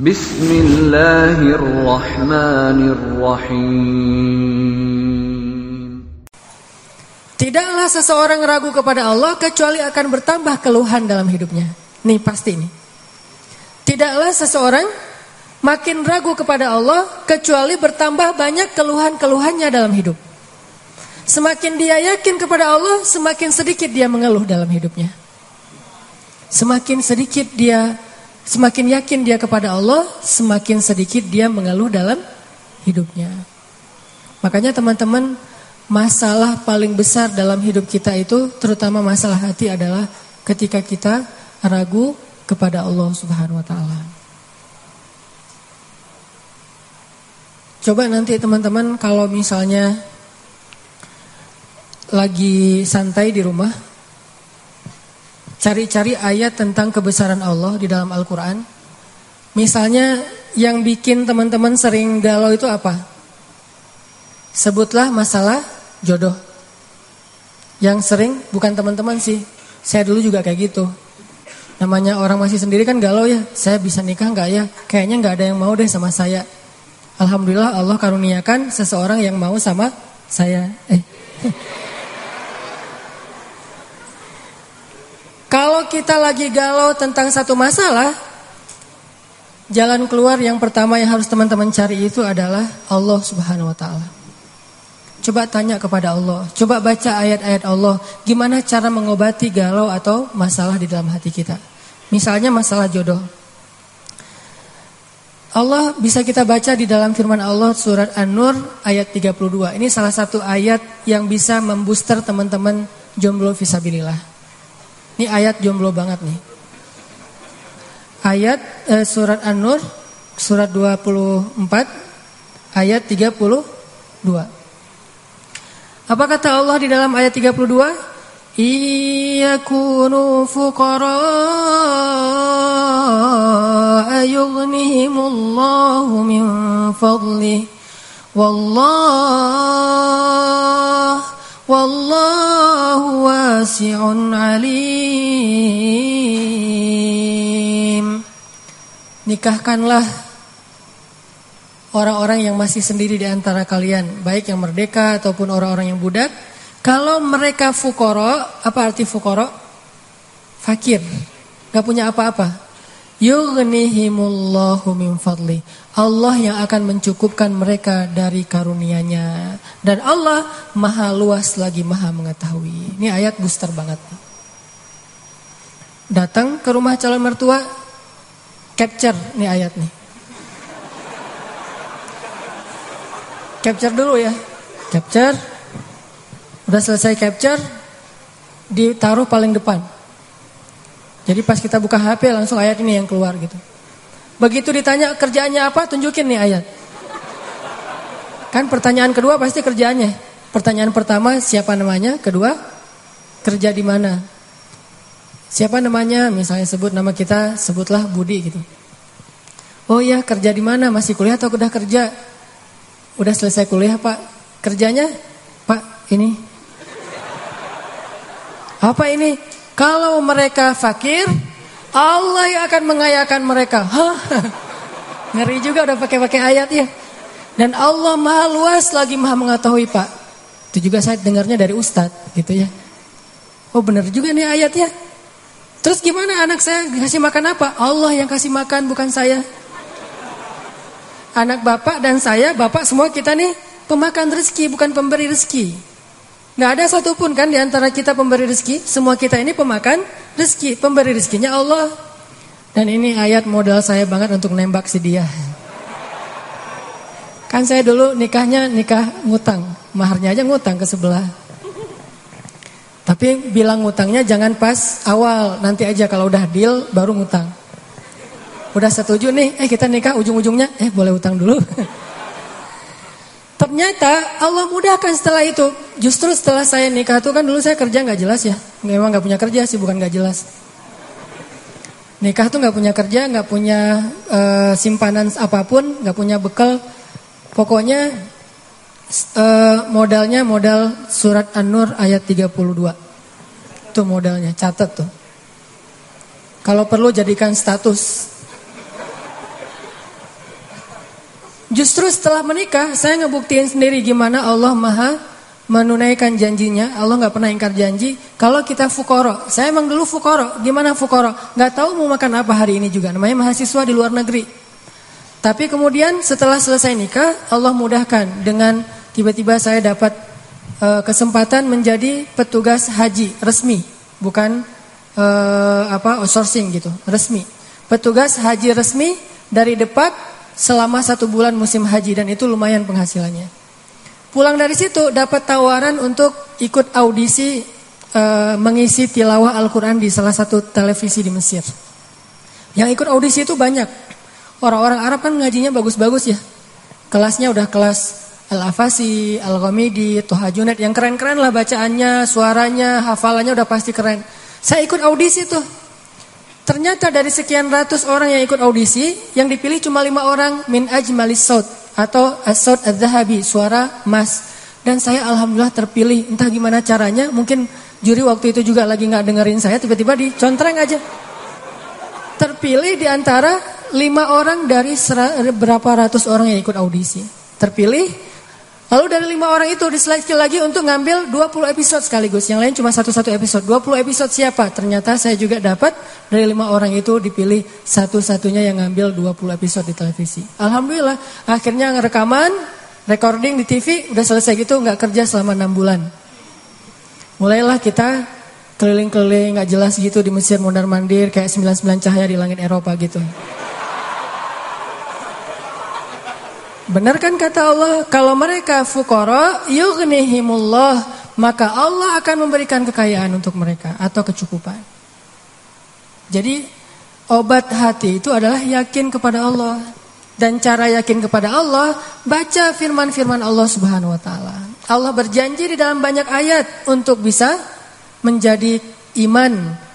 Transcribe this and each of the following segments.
Bismillahirrahmanirrahim. Tidaklah seseorang ragu kepada Allah kecuali akan bertambah keluhan dalam hidupnya. Nih pasti nih. Tidaklah seseorang makin ragu kepada Allah kecuali bertambah banyak keluhan-keluhannya dalam hidup. Semakin dia yakin kepada Allah, semakin sedikit dia mengeluh dalam hidupnya. Semakin sedikit dia, semakin yakin dia kepada Allah, semakin sedikit dia mengeluh dalam hidupnya. Makanya teman-teman, masalah paling besar dalam hidup kita itu, terutama masalah hati adalah ketika kita ragu kepada Allah Subhanahu wa taala. Coba nanti teman-teman kalau misalnya lagi santai di rumah, cari-cari ayat tentang kebesaran Allah di dalam Al-Quran. Misalnya yang bikin teman-teman sering galau itu apa? Sebutlah masalah jodoh. Yang sering bukan teman-teman sih, saya dulu juga kayak gitu. Namanya orang masih sendiri kan galau ya, saya bisa nikah nggak ya? Kayaknya nggak ada yang mau deh sama saya. Alhamdulillah Allah karuniakan seseorang yang mau sama saya. Eh. Kalau kita lagi galau tentang satu masalah, jalan keluar yang pertama yang harus teman-teman cari itu adalah Allah Subhanahu wa taala. Coba tanya kepada Allah, coba baca ayat-ayat Allah, gimana cara mengobati galau atau masalah di dalam hati kita. Misalnya masalah jodoh. Allah bisa kita baca di dalam firman Allah surat An-Nur ayat 32. Ini salah satu ayat yang bisa membooster teman-teman jomblo visabilillah. Ini ayat jomblo banget nih. Ayat eh, surat An-Nur surat 24 ayat 32. Apa kata Allah di dalam ayat 32? Iyakunu fuqara ayughnihimullahu min fadlih wallah Wallahu wasi'un alim. Nikahkanlah orang-orang yang masih sendiri di antara kalian, baik yang merdeka ataupun orang-orang yang budak. Kalau mereka fukoro, apa arti fukoro? Fakir, gak punya apa-apa. Yughnihimullahu min fadli. Allah yang akan mencukupkan mereka dari karunia-Nya. Dan Allah maha luas lagi maha mengetahui. Ini ayat booster banget. Datang ke rumah calon mertua, capture nih ayat nih. Capture dulu ya. Capture. Udah selesai capture, ditaruh paling depan. Jadi pas kita buka HP langsung ayat ini yang keluar gitu. Begitu ditanya kerjaannya apa, tunjukin nih ayat. Kan pertanyaan kedua pasti kerjaannya. Pertanyaan pertama siapa namanya, kedua kerja di mana. Siapa namanya, misalnya sebut nama kita, sebutlah Budi gitu. Oh iya, kerja di mana? Masih kuliah atau udah kerja? Udah selesai kuliah, Pak. Kerjanya? Pak, ini. Apa ini? Kalau mereka fakir, Allah yang akan mengayakan mereka. Hah? Ngeri juga udah pakai-pakai ayat ya. Dan Allah maha luas lagi maha mengetahui pak. Itu juga saya dengarnya dari ustadz gitu ya. Oh benar juga nih ayat ya. Terus gimana anak saya kasih makan apa? Allah yang kasih makan bukan saya. Anak bapak dan saya, bapak semua kita nih pemakan rezeki bukan pemberi rezeki. Nggak ada satupun kan di antara kita pemberi rezeki. Semua kita ini pemakan rezeki. Pemberi rezekinya Allah. Dan ini ayat modal saya banget untuk nembak si dia. Kan saya dulu nikahnya nikah ngutang. Maharnya aja ngutang ke sebelah. Tapi bilang ngutangnya jangan pas awal. Nanti aja kalau udah deal baru ngutang. Udah setuju nih, eh kita nikah ujung-ujungnya, eh boleh utang dulu. Ternyata Allah mudahkan setelah itu. Justru setelah saya nikah itu kan dulu saya kerja nggak jelas ya. Memang nggak punya kerja sih, bukan nggak jelas. Nikah tuh nggak punya kerja, nggak punya uh, simpanan apa pun, nggak punya bekal. Pokoknya uh, modalnya modal surat An-Nur ayat 32. Itu modalnya, catat tuh. Kalau perlu jadikan status. Justru setelah menikah saya ngebuktiin sendiri gimana Allah Maha menunaikan janjinya. Allah nggak pernah ingkar janji. Kalau kita fukoro, saya emang dulu fukoro. Gimana fukoro? Nggak tahu mau makan apa hari ini juga. Namanya mahasiswa di luar negeri. Tapi kemudian setelah selesai nikah, Allah mudahkan dengan tiba-tiba saya dapat uh, kesempatan menjadi petugas haji resmi, bukan uh, apa outsourcing gitu, resmi. Petugas haji resmi dari Depak selama satu bulan musim haji dan itu lumayan penghasilannya. Pulang dari situ dapat tawaran untuk ikut audisi e, mengisi tilawah Al-Quran di salah satu televisi di Mesir. Yang ikut audisi itu banyak. Orang-orang Arab kan ngajinya bagus-bagus ya. Kelasnya udah kelas Al-Afasi, Al-Ghamidi, Toha Junaid. Yang keren-keren lah bacaannya, suaranya, hafalannya udah pasti keren. Saya ikut audisi tuh. Ternyata dari sekian ratus orang yang ikut audisi, yang dipilih cuma lima orang min ajmalis saut atau as-saut suara emas. Dan saya alhamdulillah terpilih. Entah gimana caranya, mungkin juri waktu itu juga lagi nggak dengerin saya, tiba-tiba dicontreng aja. Terpilih di antara lima orang dari berapa ratus orang yang ikut audisi. Terpilih Lalu dari lima orang itu diseleksi lagi untuk ngambil 20 episode sekaligus. Yang lain cuma satu-satu episode. 20 episode siapa? Ternyata saya juga dapat dari lima orang itu dipilih satu-satunya yang ngambil 20 episode di televisi. Alhamdulillah akhirnya rekaman, recording di TV udah selesai gitu nggak kerja selama enam bulan. Mulailah kita keliling-keliling nggak jelas gitu di Mesir mondar mandir kayak 99 cahaya di langit Eropa gitu. Benar kan kata Allah, kalau mereka fukara yughnihimullah, maka Allah akan memberikan kekayaan untuk mereka atau kecukupan. Jadi obat hati itu adalah yakin kepada Allah. Dan cara yakin kepada Allah, baca firman-firman Allah Subhanahu wa taala. Allah berjanji di dalam banyak ayat untuk bisa menjadi iman,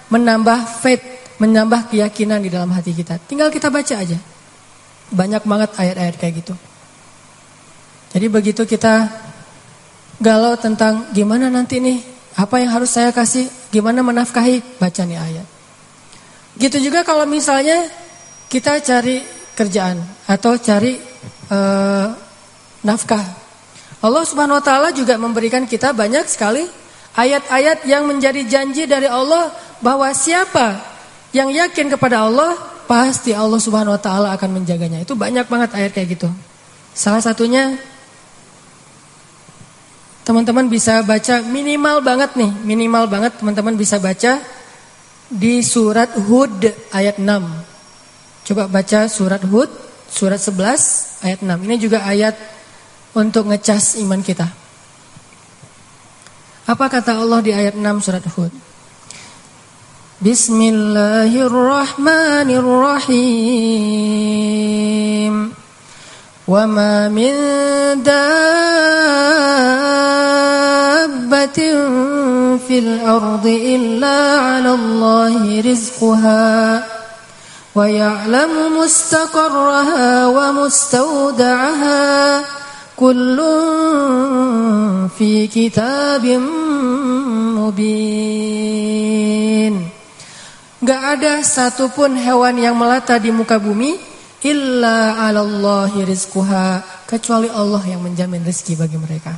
menambah faith, menambah keyakinan di dalam hati kita. Tinggal kita baca aja. Banyak banget ayat-ayat kayak gitu. Jadi begitu kita galau tentang gimana nanti nih, apa yang harus saya kasih, gimana menafkahi, baca nih ayat. Gitu juga kalau misalnya kita cari kerjaan atau cari uh, nafkah. Allah Subhanahu wa taala juga memberikan kita banyak sekali ayat-ayat yang menjadi janji dari Allah bahwa siapa yang yakin kepada Allah, pasti Allah Subhanahu wa taala akan menjaganya. Itu banyak banget ayat kayak gitu. Salah satunya teman-teman bisa baca minimal banget nih, minimal banget teman-teman bisa baca di surat Hud ayat 6. Coba baca surat Hud, surat 11 ayat 6. Ini juga ayat untuk ngecas iman kita. Apa kata Allah di ayat 6 surat Hud? Bismillahirrahmanirrahim. Wa ma min في الأرض إلا على الله رزقها ويعلم مستقرها ومستودعها كل في كتاب مبين Gak ada satupun hewan yang melata di muka bumi illa 'alallahi rizquha kecuali Allah yang menjamin rezeki bagi mereka.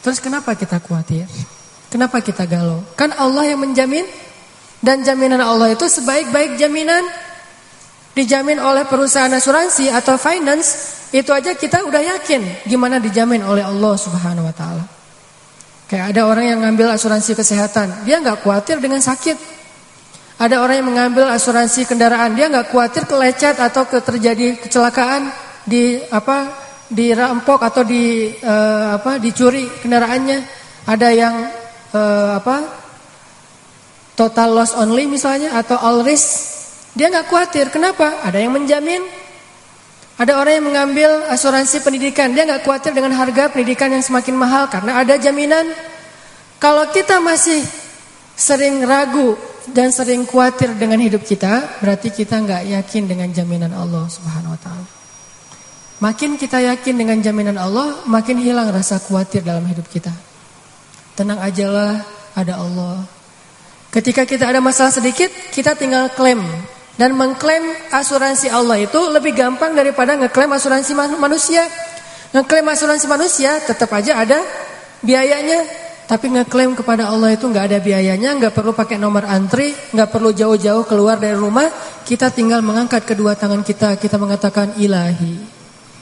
Terus kenapa kita khawatir? Kenapa kita galau? Kan Allah yang menjamin dan jaminan Allah itu sebaik-baik jaminan dijamin oleh perusahaan asuransi atau finance itu aja kita udah yakin gimana dijamin oleh Allah Subhanahu wa taala. Kayak ada orang yang ngambil asuransi kesehatan, dia nggak khawatir dengan sakit. Ada orang yang mengambil asuransi kendaraan, dia nggak khawatir kelecet atau terjadi kecelakaan di apa dirampok atau di uh, apa dicuri kendaraannya. Ada yang uh, apa total loss only misalnya atau all risk, dia nggak khawatir. Kenapa? Ada yang menjamin. Ada orang yang mengambil asuransi pendidikan, dia nggak khawatir dengan harga pendidikan yang semakin mahal karena ada jaminan. Kalau kita masih sering ragu dan sering khawatir dengan hidup kita, berarti kita nggak yakin dengan jaminan Allah Subhanahu wa taala. Makin kita yakin dengan jaminan Allah, makin hilang rasa khawatir dalam hidup kita. Tenang ajalah, ada Allah. Ketika kita ada masalah sedikit, kita tinggal klaim. Dan mengklaim asuransi Allah itu lebih gampang daripada ngeklaim asuransi manusia. Ngeklaim asuransi manusia tetap aja ada biayanya. Tapi ngeklaim kepada Allah itu nggak ada biayanya, nggak perlu pakai nomor antri, nggak perlu jauh-jauh keluar dari rumah. Kita tinggal mengangkat kedua tangan kita, kita mengatakan ilahi,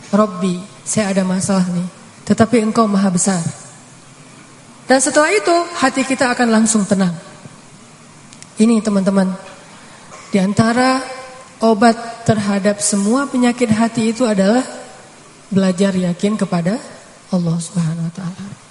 Robbi, saya ada masalah nih. Tetapi engkau maha besar. Dan setelah itu hati kita akan langsung tenang. Ini teman-teman di antara obat terhadap semua penyakit hati itu adalah belajar yakin kepada Allah Subhanahu wa taala.